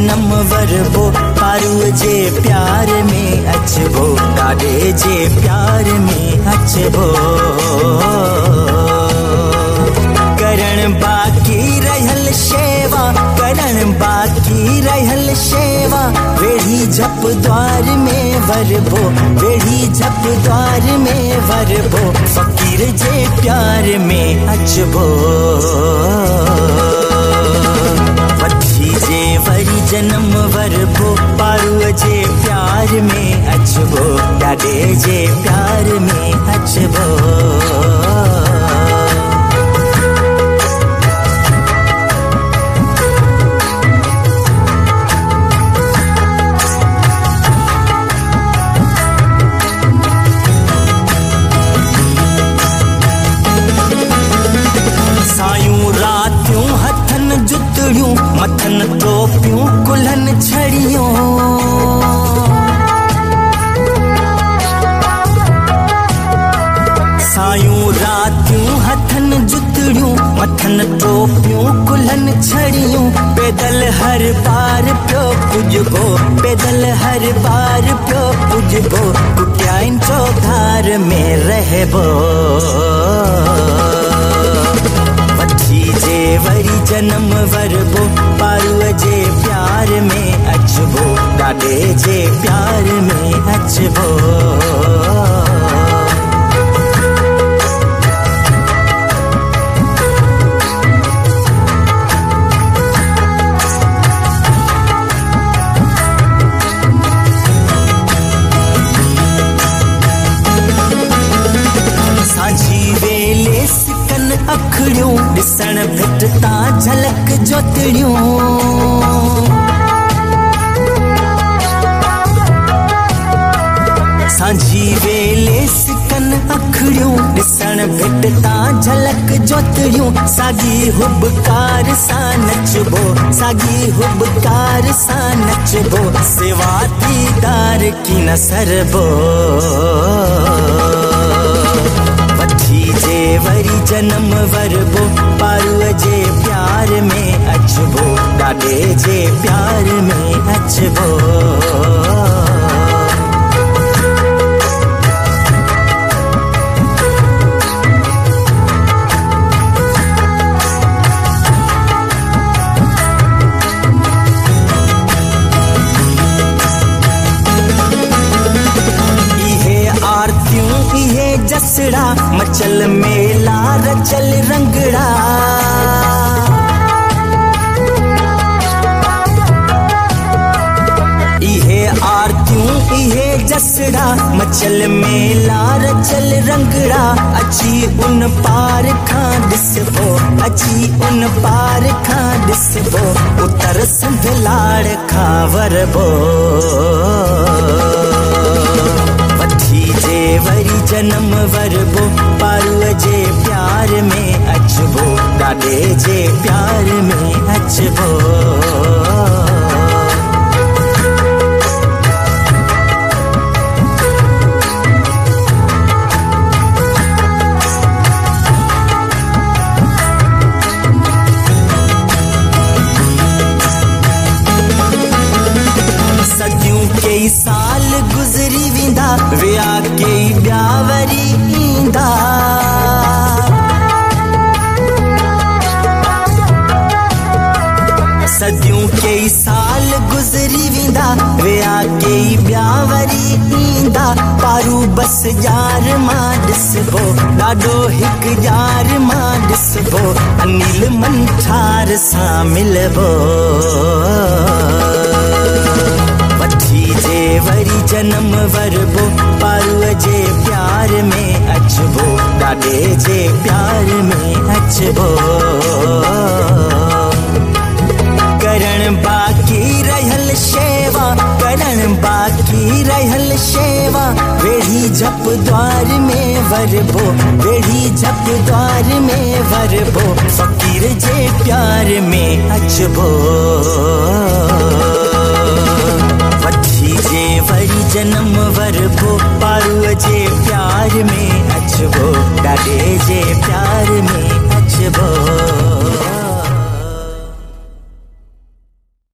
जन्म वरबो पारू जे प्यार में अचबो ॾाॾे जे प्यार में अचबो करण बाकी रहल शेवा, करण बाकी रहल शेवा, वेढ़ी झप द्वार में वरबो वेढ़ी जप द्वार में वरबो फकीर जे प्यार में अचबो जन्म वरबो पारू जे प्यार में अचबो ॾाॾे जे प्यार में अचबो सायूं रातियूं मथनि टोपियूं, कुल्हनि छड़ियूं, पैदल हर बार पियो पुॼबो पैदल हर बार पियो पुॼबो कुटियाइन चौधार में रहबो? वठी जे वरी जन्म वरबो ॾाॾे जे प्यार में अचबो अखड़ियूं ॾिसण भिटता झलक जोतड़ियूं। सांझी वेले सिकन अखड़ियूं, ॾिसण भिटता झलक जोतड़ियूं। साॻी हुबकार सां नचबो, साॻी हुबकार सां नचबो। सेवा दीदार की न सरबो। वठी जे वरी जन्म वरबो, पारूअ जे प्यार में अचबो, ॾाॾे जे प्यार में अचबो। जसड़ा मचल मेला रचल रंगड़ा। इहे आरतियूं इहे जसड़ा? मचल मेला रचल रंगड़ा। अची उन पार खां ॾिसबो अची उन पार खां ॾिसबो उतर संभलाड़ खां वरबो में कई साल गुज़री वेंदा विया कई ॿिया वरी ईंदा। सदियूं कई साल गुज़री वेंदा विया कई ॿिया वरी ईंदा। पारू बस जार माँ ॾिसबो ॾाढो हिकु जार माँ ॾिसबो अनिल मंठार सां मिलबो वठी जे वरी जन्म वरबो, पारूअ जे प्यार में अचबो ॾाॾे जे प्यार में अचबो। करण बाकी रहल शेवा करण बाकी रहल शेवा वेढ़ी झप द्वार में वरबो वेढ़ी जप द्वार में वरबो फकीर जे प्यार में अचबो वठी जे वरी जन्म वरबो